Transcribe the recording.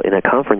in a conference